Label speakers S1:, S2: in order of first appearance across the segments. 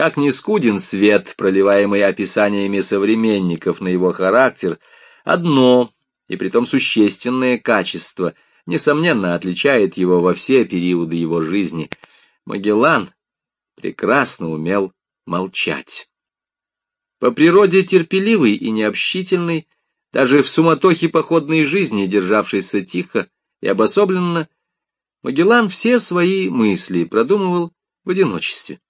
S1: Как ни скуден свет, проливаемый описаниями современников на его характер, одно, и притом существенное качество, несомненно, отличает его во все периоды его жизни. Магеллан прекрасно умел молчать. По природе терпеливый и необщительный, даже в суматохе походной жизни, державшийся тихо и обособленно, Магеллан все свои мысли продумывал в одиночестве,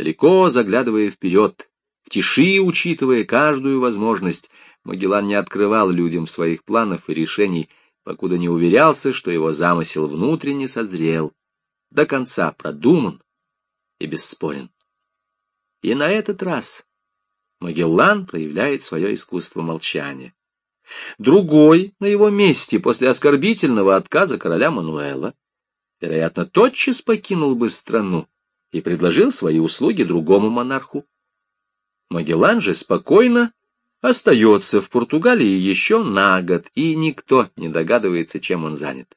S1: далеко заглядывая вперед, в тиши учитывая каждую возможность. Магеллан не открывал людям своих планов и решений, покуда не уверялся, что его замысел внутренне созрел, до конца продуман и бесспорен. И на этот раз Магеллан проявляет свое искусство молчания. Другой на его месте после оскорбительного отказа короля Мануэла, вероятно, тотчас покинул бы страну и предложил свои услуги другому монарху. Магеллан же спокойно остается в Португалии еще на год, и никто не догадывается, чем он занят.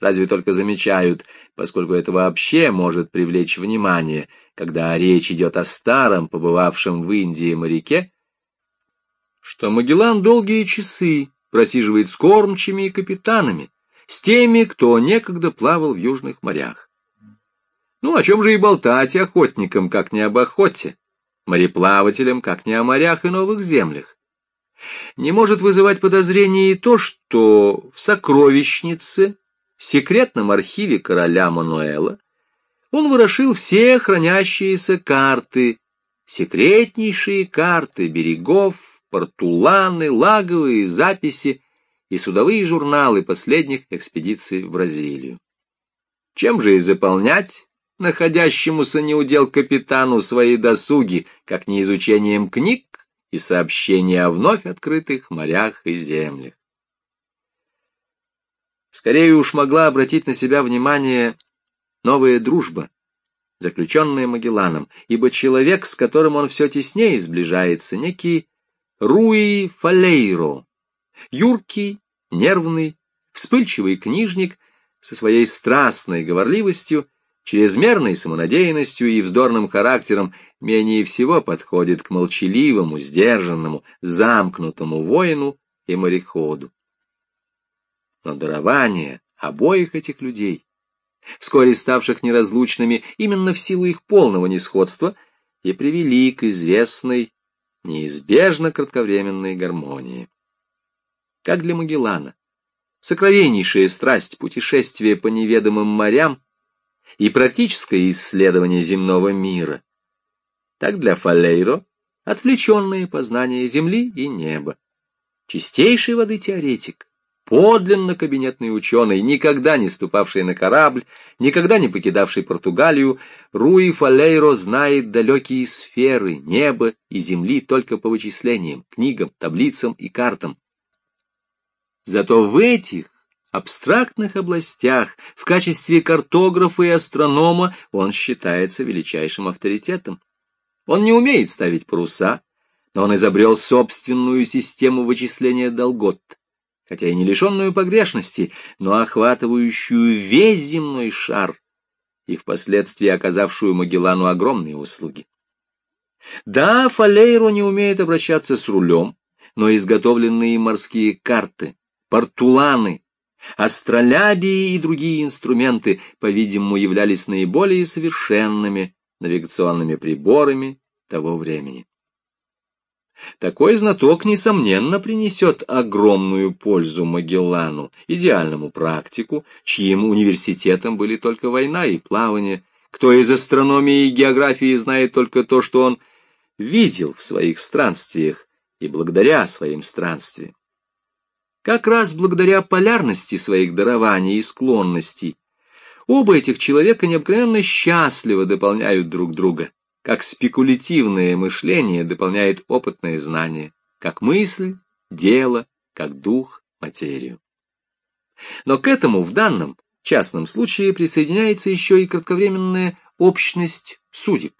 S1: Разве только замечают, поскольку это вообще может привлечь внимание, когда речь идет о старом, побывавшем в Индии моряке, что Магеллан долгие часы просиживает с кормчими и капитанами, с теми, кто некогда плавал в южных морях. Ну, о чем же и болтать охотникам, как не об охоте, мореплавателям, как не о морях и новых землях. Не может вызывать подозрения и то, что в сокровищнице секретном архиве короля Мануэла он ворошил все хранящиеся карты, секретнейшие карты берегов, портуланы, лаговые записи и судовые журналы последних экспедиций в Бразилию. Чем же и заполнять находящемуся неудел капитану свои досуги, как не изучением книг и сообщений о вновь открытых морях и землях? Скорее уж могла обратить на себя внимание новая дружба, заключенная Магелланом, ибо человек, с которым он все теснее сближается, некий Руи Фалейро, юркий, нервный, вспыльчивый книжник со своей страстной говорливостью, чрезмерной самонадеянностью и вздорным характером менее всего подходит к молчаливому, сдержанному, замкнутому воину и мореходу но дарование обоих этих людей, вскоре ставших неразлучными именно в силу их полного несходства, и привели к известной, неизбежно кратковременной гармонии. Как для Магеллана, сокровеннейшая страсть путешествия по неведомым морям и практическое исследование земного мира, так для Фалейро отвлеченное познание земли и неба, чистейшей воды теоретик, подлинно кабинетный ученый, никогда не ступавший на корабль, никогда не покидавший Португалию, Руи Фалейро знает далекие сферы, неба и земли только по вычислениям, книгам, таблицам и картам. Зато в этих абстрактных областях в качестве картографа и астронома он считается величайшим авторитетом. Он не умеет ставить паруса, но он изобрел собственную систему вычисления долгот хотя и не лишенную погрешности, но охватывающую весь земной шар и впоследствии оказавшую Магеллану огромные услуги. Да, Фалейро не умеет обращаться с рулем, но изготовленные морские карты, портуланы, астролябии и другие инструменты, по-видимому, являлись наиболее совершенными навигационными приборами того времени. Такой знаток, несомненно, принесет огромную пользу Магеллану, идеальному практику, чьим университетом были только война и плавание. Кто из астрономии и географии знает только то, что он видел в своих странствиях и благодаря своим странствиям. Как раз благодаря полярности своих дарований и склонностей оба этих человека необыкновенно счастливо дополняют друг друга как спекулятивное мышление дополняет опытное знание, как мысль, дело, как дух, материю. Но к этому в данном частном случае присоединяется еще и кратковременная общность судеб.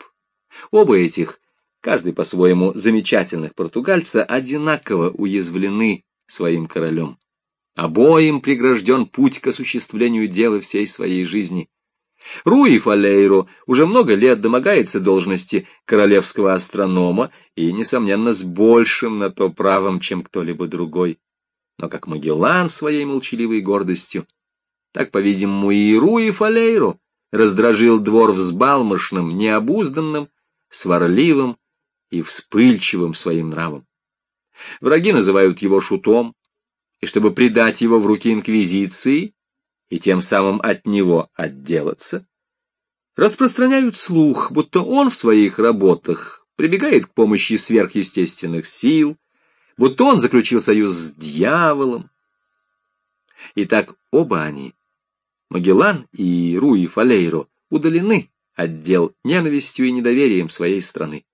S1: Оба этих, каждый по-своему замечательных португальца, одинаково уязвлены своим королем. Обоим прегражден путь к осуществлению дела всей своей жизни. Руи Фалейро уже много лет домогается должности королевского астронома и, несомненно, с большим на то правом, чем кто-либо другой. Но как Магеллан своей молчаливой гордостью, так, по-видимому, и Руи Фалейро раздражил двор взбалмошным, необузданным, сварливым и вспыльчивым своим нравом. Враги называют его шутом, и чтобы предать его в руки инквизиции и тем самым от него отделаться, распространяют слух, будто он в своих работах прибегает к помощи сверхъестественных сил, будто он заключил союз с дьяволом. Итак, оба они, Магеллан и Руи Фалейро, удалены от дел ненавистью и недоверием своей страны.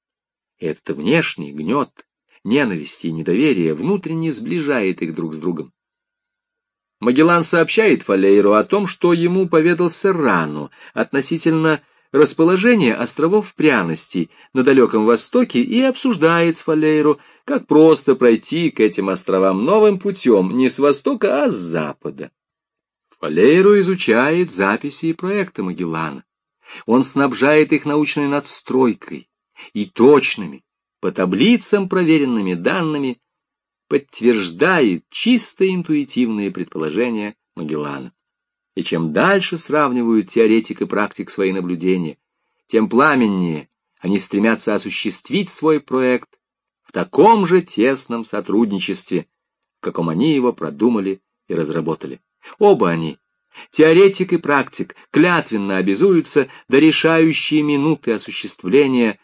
S1: Этот внешний гнет ненависти и недоверия внутренне сближает их друг с другом. Магеллан сообщает Фалейру о том, что ему поведал Серрано относительно расположения островов пряностей на Далеком Востоке и обсуждает с Фалейру, как просто пройти к этим островам новым путем не с востока, а с запада. Фалейру изучает записи и проекты Магеллана. Он снабжает их научной надстройкой и точными, по таблицам проверенными данными, подтверждает чисто интуитивные предположения Магеллана. И чем дальше сравнивают теоретик и практик свои наблюдения, тем пламеннее они стремятся осуществить свой проект в таком же тесном сотрудничестве, в каком они его продумали и разработали. Оба они, теоретик и практик, клятвенно обязуются до решающей минуты осуществления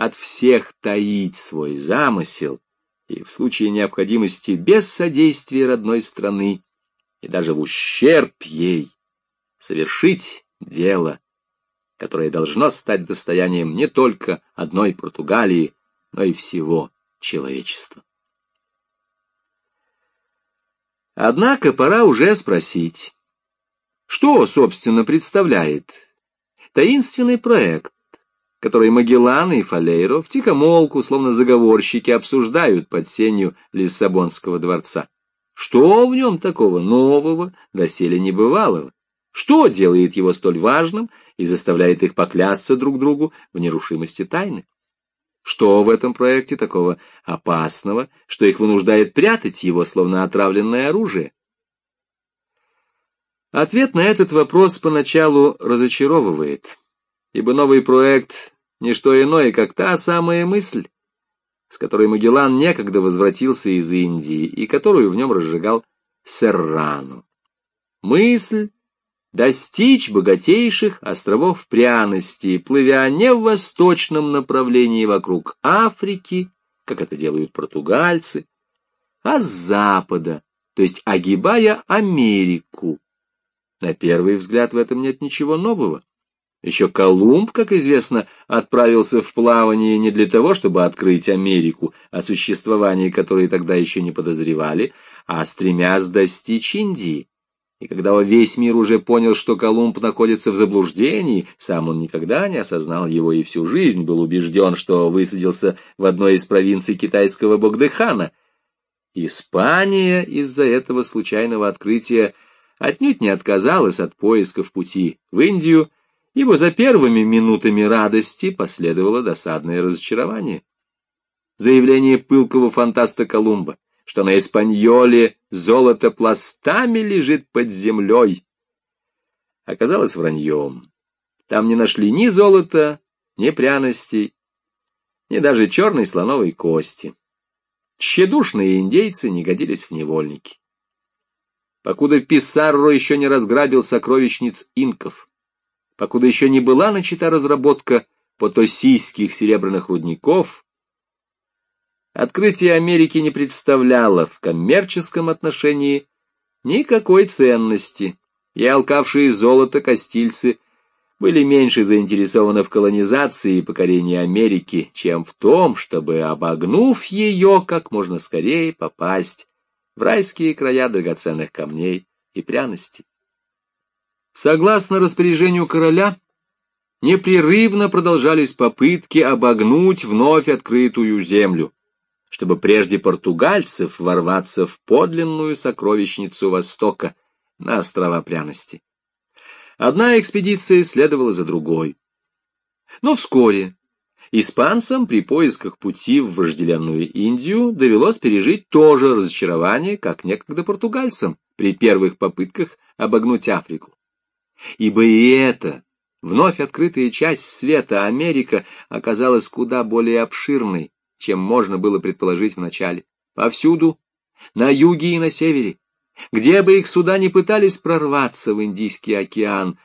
S1: от всех таить свой замысел и в случае необходимости без содействия родной страны и даже в ущерб ей совершить дело, которое должно стать достоянием не только одной Португалии, но и всего человечества. Однако пора уже спросить, что, собственно, представляет таинственный проект, который Магеллан и Фалейро в тихомолку, словно заговорщики, обсуждают под сенью Лиссабонского дворца. Что в нем такого нового, доселе небывалого? Что делает его столь важным и заставляет их поклясться друг другу в нерушимости тайны? Что в этом проекте такого опасного, что их вынуждает прятать его, словно отравленное оружие? Ответ на этот вопрос поначалу разочаровывает ибо новый проект — не что иное, как та самая мысль, с которой Магеллан некогда возвратился из Индии и которую в нем разжигал Серрану. Мысль достичь богатейших островов пряности, плывя не в восточном направлении вокруг Африки, как это делают португальцы, а с запада, то есть огибая Америку. На первый взгляд в этом нет ничего нового. Еще Колумб, как известно, отправился в плавание не для того, чтобы открыть Америку, о существовании которой тогда еще не подозревали, а стремясь достичь Индии. И когда весь мир уже понял, что Колумб находится в заблуждении, сам он никогда не осознал его и всю жизнь был убежден, что высадился в одной из провинций китайского Богдыхана. Испания из-за этого случайного открытия отнюдь не отказалась от поисков пути в Индию, ибо за первыми минутами радости последовало досадное разочарование. Заявление пылкого фантаста Колумба, что на Испаньоле золото пластами лежит под землей, оказалось враньем. Там не нашли ни золота, ни пряностей, ни даже черной слоновой кости. Тщедушные индейцы не годились в невольники. Покуда Писарро еще не разграбил сокровищниц инков, покуда еще не была начата разработка потосийских серебряных рудников, открытие Америки не представляло в коммерческом отношении никакой ценности, и алкавшие золото костильцы были меньше заинтересованы в колонизации и покорении Америки, чем в том, чтобы, обогнув ее, как можно скорее попасть в райские края драгоценных камней и пряностей. Согласно распоряжению короля, непрерывно продолжались попытки обогнуть вновь открытую землю, чтобы прежде португальцев ворваться в подлинную сокровищницу Востока на острова пряности. Одна экспедиция следовала за другой. Но вскоре испанцам при поисках пути в вожделенную Индию довелось пережить то же разочарование, как некогда португальцам при первых попытках обогнуть Африку. Ибо и это, вновь открытая часть света Америка, оказалась куда более обширной, чем можно было предположить вначале. Повсюду, на юге и на севере, где бы их суда не пытались прорваться в Индийский океан,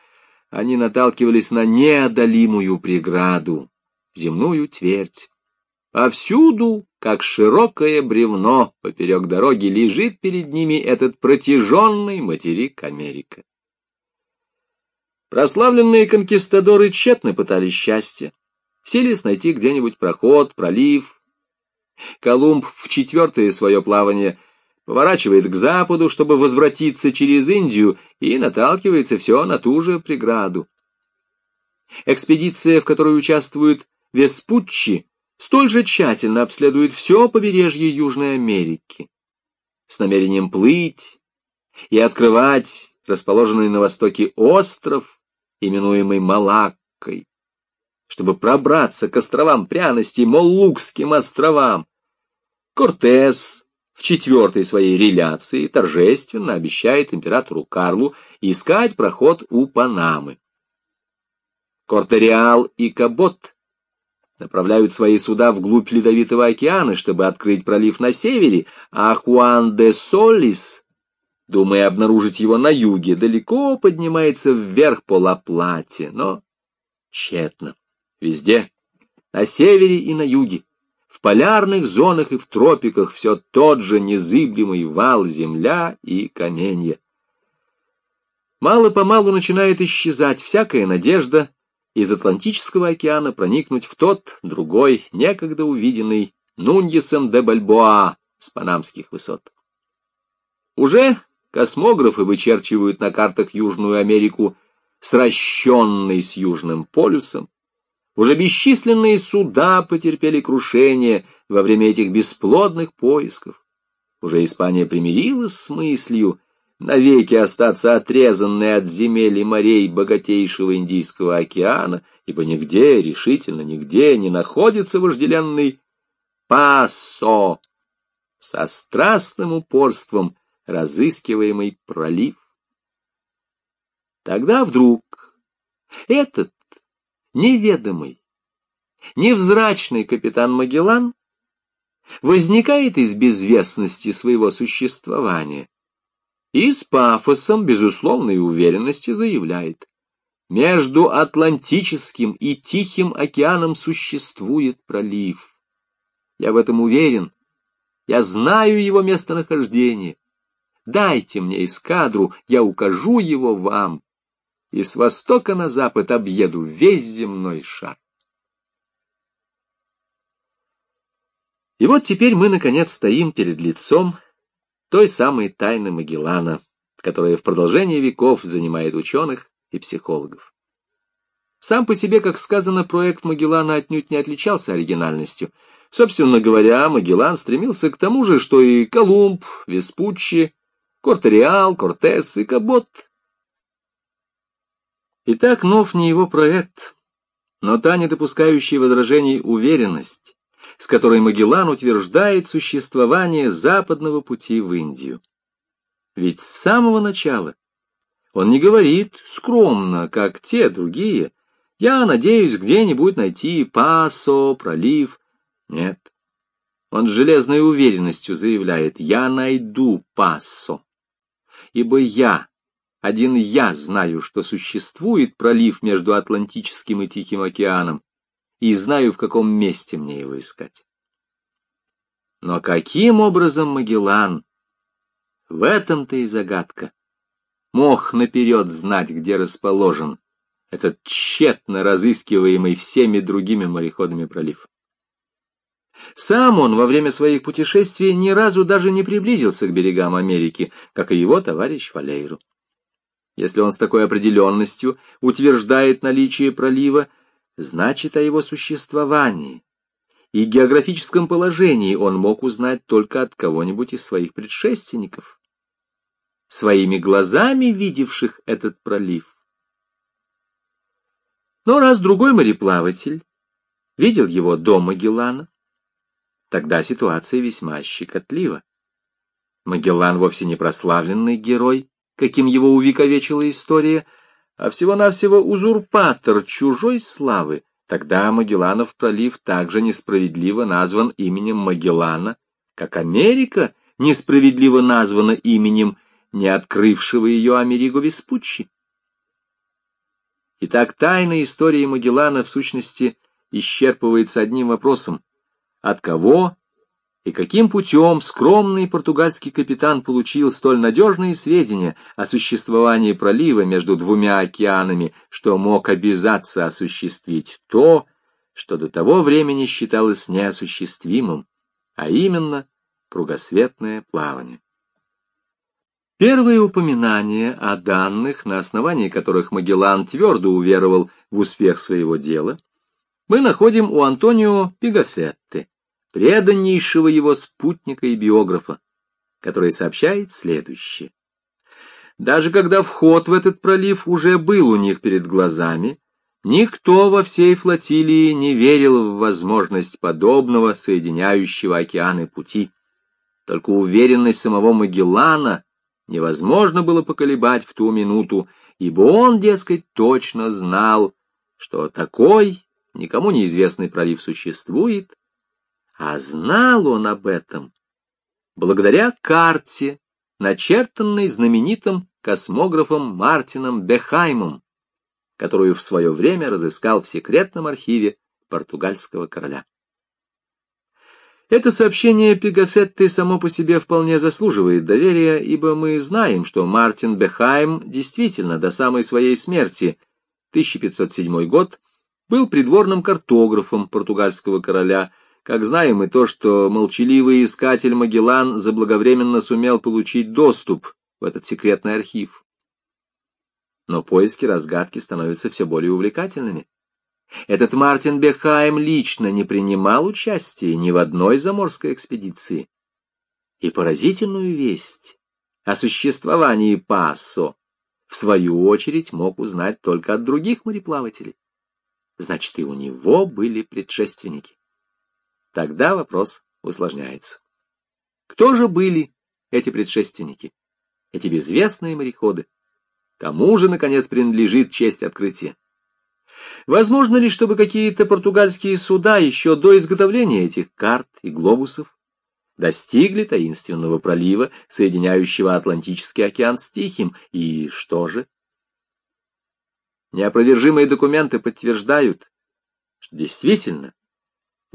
S1: они наталкивались на неодолимую преграду, земную твердь. Повсюду, как широкое бревно поперек дороги, лежит перед ними этот протяженный материк Америка. Прославленные конкистадоры тщетно пытались счастья, селись найти где-нибудь проход, пролив. Колумб в четвертое свое плавание поворачивает к западу, чтобы возвратиться через Индию, и наталкивается все на ту же преграду. Экспедиция, в которой участвуют Веспуччи, столь же тщательно обследует все побережье Южной Америки с намерением плыть и открывать расположенный на востоке остров, именуемый Малаккой, чтобы пробраться к островам пряности, Моллукским островам. Кортес в четвертой своей реляции торжественно обещает императору Карлу искать проход у Панамы. Кортериал и Кабот направляют свои суда вглубь Ледовитого океана, чтобы открыть пролив на севере, а Хуан де Солис, думая обнаружить его на юге, далеко поднимается вверх по Ла-Плате, но тщетно. Везде, на севере и на юге, в полярных зонах и в тропиках все тот же незыблемый вал земля и каменья. Мало-помалу начинает исчезать всякая надежда из Атлантического океана проникнуть в тот, другой, некогда увиденный Нуньесом де Бальбоа с панамских высот. Уже космографы вычерчивают на картах Южную Америку сращенной с Южным полюсом, уже бесчисленные суда потерпели крушение во время этих бесплодных поисков. Уже Испания примирилась с мыслью навеки остаться отрезанной от земель и морей богатейшего Индийского океана, ибо нигде, решительно нигде, не находится вожделенный Пасо со страстным упорством разыскиваемый пролив. Тогда вдруг этот неведомый, невзрачный капитан Магеллан возникает из безвестности своего существования и с пафосом безусловной уверенности заявляет, между Атлантическим и Тихим океаном существует пролив. Я в этом уверен, я знаю его местонахождение. Дайте мне эскадру, я укажу его вам и с востока на запад объеду весь земной шар. И вот теперь мы, наконец, стоим перед лицом той самой тайны Магеллана, которая в продолжение веков занимает ученых и психологов. Сам по себе, как сказано, проект Магеллана отнюдь не отличался оригинальностью. Собственно говоря, Магеллан стремился к тому же, что и Колумб, Веспуччи, Кортериал, Кортес и Кабот Итак, нов не его проект, но та не допускающая возражений уверенность, с которой Магеллан утверждает существование западного пути в Индию. Ведь с самого начала он не говорит скромно, как те другие, «Я надеюсь где-нибудь найти Пасо, пролив». Нет, он с железной уверенностью заявляет, «Я найду Пасо, ибо я один я знаю, что существует пролив между Атлантическим и Тихим океаном, и знаю, в каком месте мне его искать. Но каким образом Магеллан? В этом-то и загадка. Мог наперед знать, где расположен этот тщетно разыскиваемый всеми другими мореходами пролив. Сам он во время своих путешествий ни разу даже не приблизился к берегам Америки, как и его товарищ Валейру. Если он с такой определенностью утверждает наличие пролива, значит о его существовании и географическом положении он мог узнать только от кого-нибудь из своих предшественников, своими глазами видевших этот пролив. Но раз другой мореплаватель видел его до Магеллана, тогда ситуация весьма щекотлива. Магеллан вовсе не прославленный герой, каким его увековечила история, а всего-навсего узурпатор чужой славы. Тогда Магелланов пролив также несправедливо назван именем Магеллана, как Америка несправедливо названа именем не открывшего ее Америго Веспуччи. Итак, тайна истории Магеллана в сущности исчерпывается одним вопросом. От кого и каким путем скромный португальский капитан получил столь надежные сведения о существовании пролива между двумя океанами, что мог обязаться осуществить то, что до того времени считалось неосуществимым, а именно кругосветное плавание. Первые упоминания о данных, на основании которых Магеллан твердо уверовал в успех своего дела, мы находим у Антонио Пигафетте, преданнейшего его спутника и биографа, который сообщает следующее. Даже когда вход в этот пролив уже был у них перед глазами, никто во всей флотилии не верил в возможность подобного соединяющего океаны пути. Только уверенность самого Магеллана невозможно было поколебать в ту минуту, ибо он, дескать, точно знал, что такой никому неизвестный пролив существует, а знал он об этом благодаря карте, начертанной знаменитым космографом Мартином Бехаймом, которую в свое время разыскал в секретном архиве португальского короля. Это сообщение Пигафетты само по себе вполне заслуживает доверия, ибо мы знаем, что Мартин Бехайм действительно до самой своей смерти, 1507 год, был придворным картографом португальского короля, как знаем и то, что молчаливый искатель Магеллан заблаговременно сумел получить доступ в этот секретный архив. Но поиски разгадки становятся все более увлекательными. Этот Мартин Бехайм лично не принимал участия ни в одной заморской экспедиции. И поразительную весть о существовании Пассо в свою очередь мог узнать только от других мореплавателей. Значит, и у него были предшественники. Тогда вопрос усложняется. Кто же были эти предшественники, эти безвестные мореходы? Кому же, наконец, принадлежит честь открытия? Возможно ли, чтобы какие-то португальские суда еще до изготовления этих карт и глобусов достигли таинственного пролива, соединяющего Атлантический океан с Тихим, и что же? Неопровержимые документы подтверждают, что действительно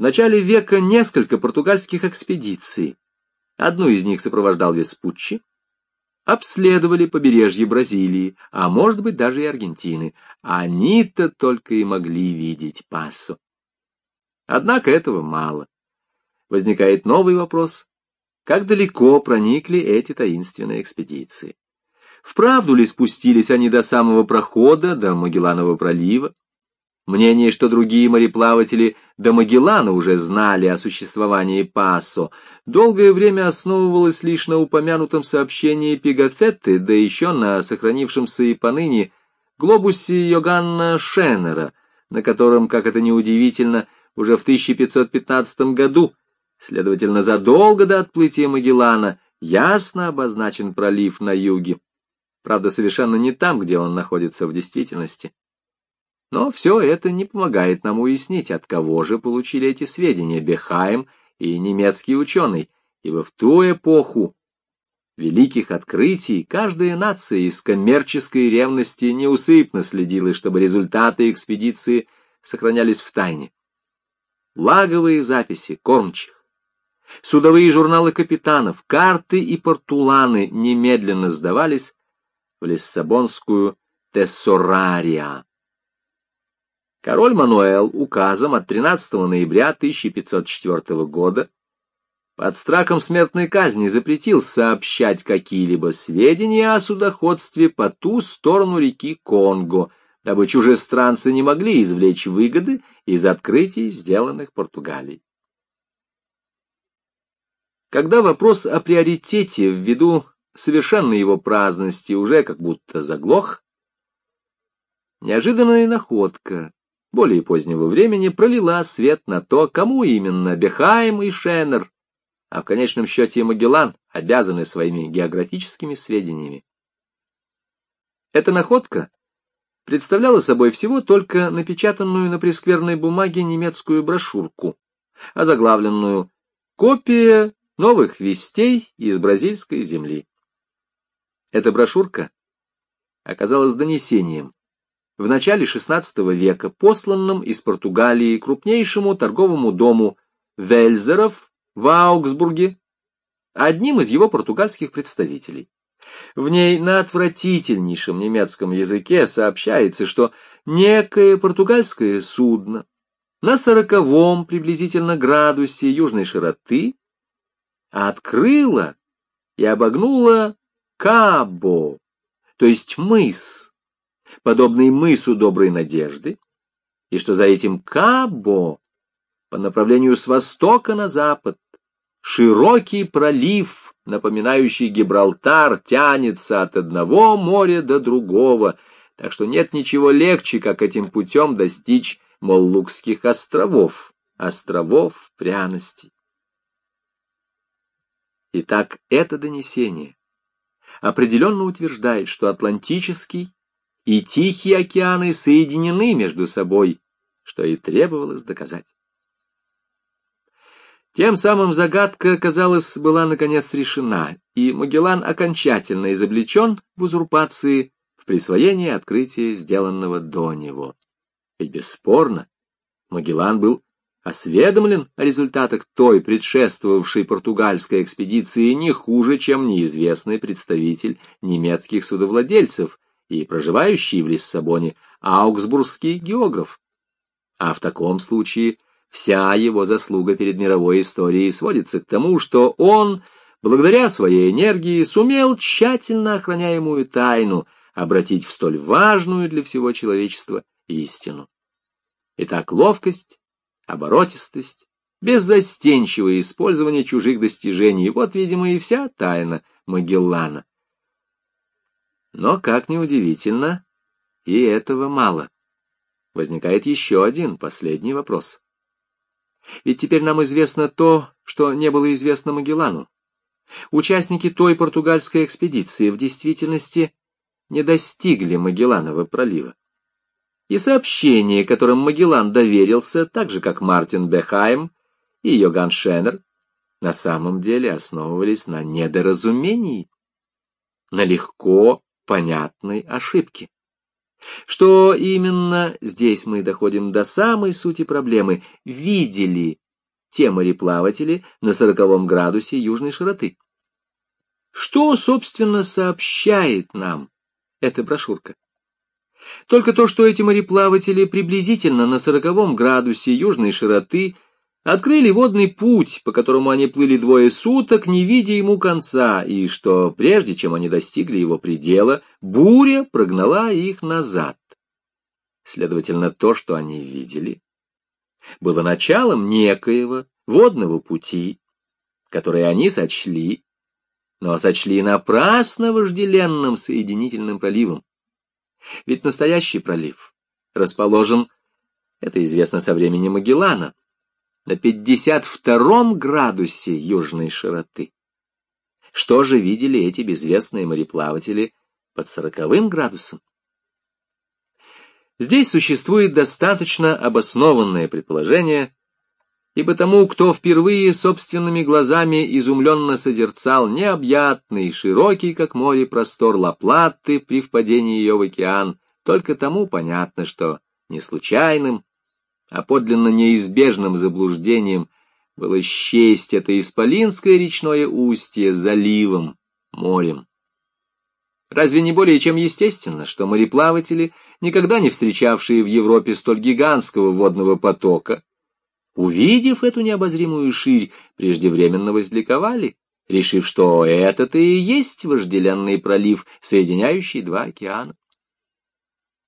S1: в начале века несколько португальских экспедиций, одну из них сопровождал Веспуччи, обследовали побережье Бразилии, а может быть даже и Аргентины. Они-то только и могли видеть Пассо. Однако этого мало. Возникает новый вопрос. Как далеко проникли эти таинственные экспедиции? Вправду ли спустились они до самого прохода, до Магелланова пролива? Мнение, что другие мореплаватели до Магеллана уже знали о существовании Пассо, долгое время основывалось лишь на упомянутом сообщении Пигафетты, да еще на сохранившемся и поныне глобусе Йоганна Шеннера, на котором, как это неудивительно, уже в 1515 году, следовательно, задолго до отплытия Магеллана, ясно обозначен пролив на юге. Правда, совершенно не там, где он находится в действительности. Но все это не помогает нам уяснить, от кого же получили эти сведения Бехайм и немецкий ученый, ибо в ту эпоху великих открытий каждая нация из коммерческой ревности неусыпно следила, чтобы результаты экспедиции сохранялись в тайне. Лаговые записи кормчих, судовые журналы капитанов, карты и портуланы немедленно сдавались в Лиссабонскую Тессорария. Король Мануэл указом от 13 ноября 1504 года под страхом смертной казни запретил сообщать какие-либо сведения о судоходстве по ту сторону реки Конго, дабы чужестранцы не могли извлечь выгоды из открытий, сделанных Португалией. Когда вопрос о приоритете ввиду совершенной его праздности уже как будто заглох, неожиданная находка более позднего времени пролила свет на то, кому именно Бехайм и Шеннер, а в конечном счете и Магеллан обязаны своими географическими сведениями. Эта находка представляла собой всего только напечатанную на прескверной бумаге немецкую брошюрку, озаглавленную «Копия новых вестей из бразильской земли». Эта брошюрка оказалась донесением, в начале XVI века посланным из Португалии крупнейшему торговому дому Вельзеров в Аугсбурге, одним из его португальских представителей. В ней на отвратительнейшем немецком языке сообщается, что некое португальское судно на сороковом приблизительно градусе южной широты открыло и обогнуло Кабо, то есть мыс, подобный мысу Доброй Надежды, и что за этим Кабо по направлению с востока на запад широкий пролив, напоминающий Гибралтар, тянется от одного моря до другого, так что нет ничего легче, как этим путем достичь Моллукских островов, островов пряностей. Итак, это донесение определенно утверждает, что Атлантический и Тихий океаны соединены между собой, что и требовалось доказать. Тем самым загадка, казалось, была наконец решена, и Магеллан окончательно изобличен в узурпации в присвоении открытия, сделанного до него. Ведь бесспорно, Магеллан был осведомлен о результатах той предшествовавшей португальской экспедиции не хуже, чем неизвестный представитель немецких судовладельцев и проживающий в Лиссабоне аугсбургский географ. А в таком случае вся его заслуга перед мировой историей сводится к тому, что он, благодаря своей энергии, сумел тщательно охраняемую тайну обратить в столь важную для всего человечества истину. Итак, ловкость оборотистость, беззастенчивое использование чужих достижений. Вот, видимо, и вся тайна Магеллана. Но, как ни удивительно, и этого мало. Возникает еще один последний вопрос. Ведь теперь нам известно то, что не было известно Магеллану. Участники той португальской экспедиции в действительности не достигли Магелланова пролива и сообщения, которым Магеллан доверился, так же, как Мартин Бехайм и Йоган Шеннер, на самом деле основывались на недоразумении, на легко понятной ошибке. Что именно, здесь мы доходим до самой сути проблемы, видели те мореплаватели на сороковом градусе южной широты. Что, собственно, сообщает нам эта брошюрка? Только то, что эти мореплаватели приблизительно на сороковом градусе южной широты открыли водный путь, по которому они плыли двое суток, не видя ему конца, и что, прежде чем они достигли его предела, буря прогнала их назад. Следовательно, то, что они видели, было началом некоего водного пути, который они сочли, но сочли напрасно вожделенным соединительным проливом. Ведь настоящий пролив расположен, это известно со времени Магеллана, на 52 градусе южной широты. Что же видели эти безвестные мореплаватели под 40 градусом? Здесь существует достаточно обоснованное предположение, ибо тому, кто впервые собственными глазами изумленно созерцал необъятный, широкий, как море, простор Лаплатты при впадении ее в океан, только тому понятно, что не случайным, а подлинно неизбежным заблуждением было счесть это исполинское речное устье заливом, морем. Разве не более чем естественно, что мореплаватели, никогда не встречавшие в Европе столь гигантского водного потока, увидев эту необозримую ширь, преждевременно возликовали, решив, что это-то и есть вожделенный пролив, соединяющий два океана.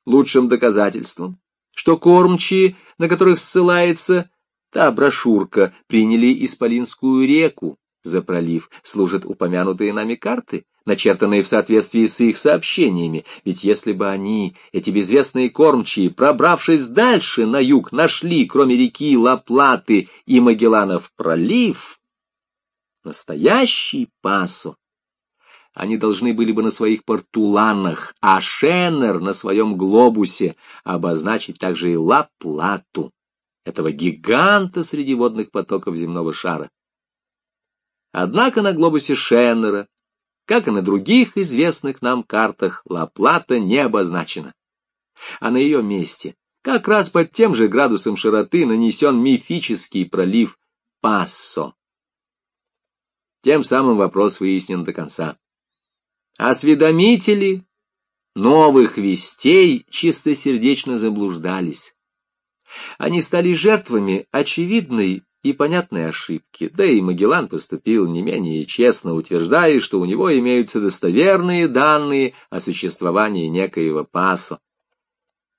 S1: Лучшим доказательством, что кормчие, на которых ссылается та брошюрка, приняли Исполинскую реку, за пролив служат упомянутые нами карты, начертанные в соответствии с их сообщениями, ведь если бы они, эти безвестные кормчие, пробравшись дальше на юг, нашли, кроме реки Лаплаты и Магелланов пролив, настоящий пасо, они должны были бы на своих портуланах, а Шеннер на своем глобусе обозначить также и Ла-Плату, этого гиганта среди водных потоков земного шара. Однако на глобусе Шеннера, как и на других известных нам картах, Ла-Плата не обозначена. А на ее месте, как раз под тем же градусом широты, нанесен мифический пролив Пассо. Тем самым вопрос выяснен до конца. Осведомители новых вестей чистосердечно заблуждались. Они стали жертвами очевидной и понятной ошибки, да и Магеллан поступил не менее честно, утверждая, что у него имеются достоверные данные о существовании некоего пасо.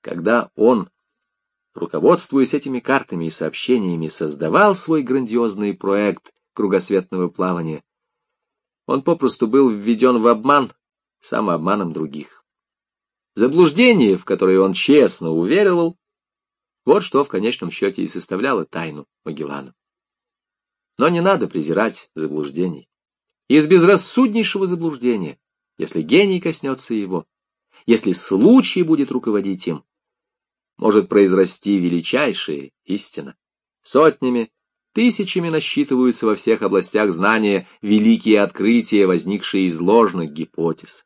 S1: Когда он, руководствуясь этими картами и сообщениями, создавал свой грандиозный проект кругосветного плавания, он попросту был введен в обман самообманом других. Заблуждение, в которое он честно уверовал, вот что в конечном счете и составляло тайну Магеллана. Но не надо презирать заблуждений. Из безрассуднейшего заблуждения, если гений коснется его, если случай будет руководить им, может произрасти величайшая истина. Сотнями, Тысячами насчитываются во всех областях знания великие открытия, возникшие из ложных гипотез.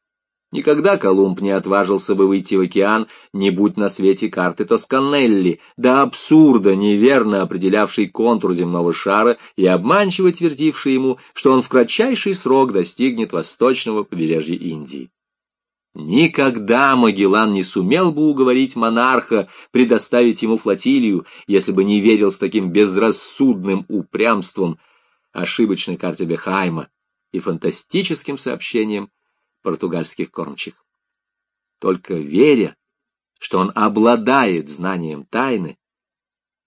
S1: Никогда Колумб не отважился бы выйти в океан, не будь на свете карты Тосканелли, до абсурда неверно определявший контур земного шара и обманчиво твердивший ему, что он в кратчайший срок достигнет восточного побережья Индии. Никогда Магеллан не сумел бы уговорить монарха предоставить ему флотилию, если бы не верил с таким безрассудным упрямством ошибочной карте Бехайма и фантастическим сообщением португальских кормчих. Только веря, что он обладает знанием тайны,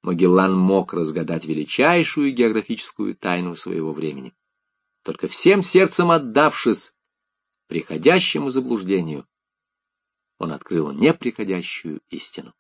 S1: Магеллан мог разгадать величайшую географическую тайну своего времени. Только всем сердцем отдавшись приходящему заблуждению, он открыл неприходящую истину.